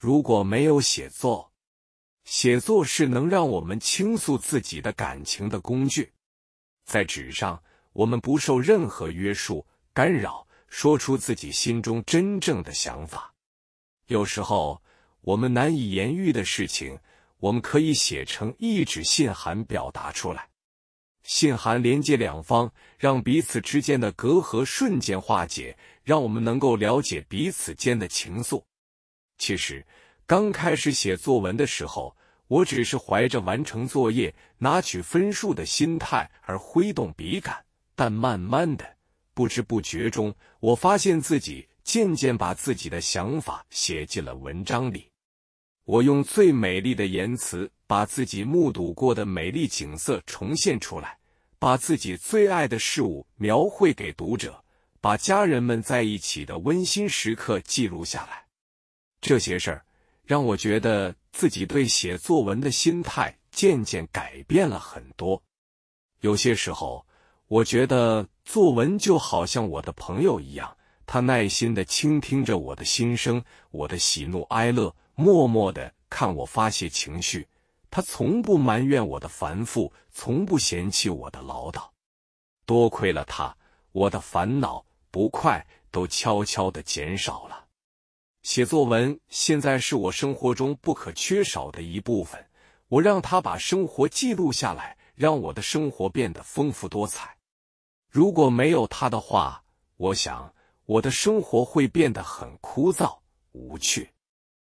如果没有写作，写作是能让我们倾诉自己的感情的工具。在纸上，我们不受任何约束干扰，说出自己心中真正的想法。有时候，我们难以言喻的事情，我们可以写成一纸信函表达出来。信函连接两方，让彼此之间的隔阂瞬间化解，让我们能够了解彼此间的情愫。其实，刚开始写作文的时候，我只是怀着完成作业、拿取分数的心态而挥动笔杆。但慢慢的，不知不觉中，我发现自己渐渐把自己的想法写进了文章里。我用最美丽的言辞，把自己目睹过的美丽景色重现出来。把自己最爱的事物描绘给读者，把家人们在一起的温馨时刻记录下来。这些事儿让我觉得自己对写作文的心态渐渐改变了很多。有些时候，我觉得作文就好像我的朋友一样，他耐心的倾听着我的心声，我的喜怒哀乐，默默的看我发泄情绪。他从不埋怨我的繁复，从不嫌弃我的唠叨。多亏了他，我的烦恼不快都悄悄的减少了。写作文现在是我生活中不可缺少的一部分。我让他把生活记录下来，让我的生活变得丰富多彩。如果没有他的话，我想我的生活会变得很枯燥无趣。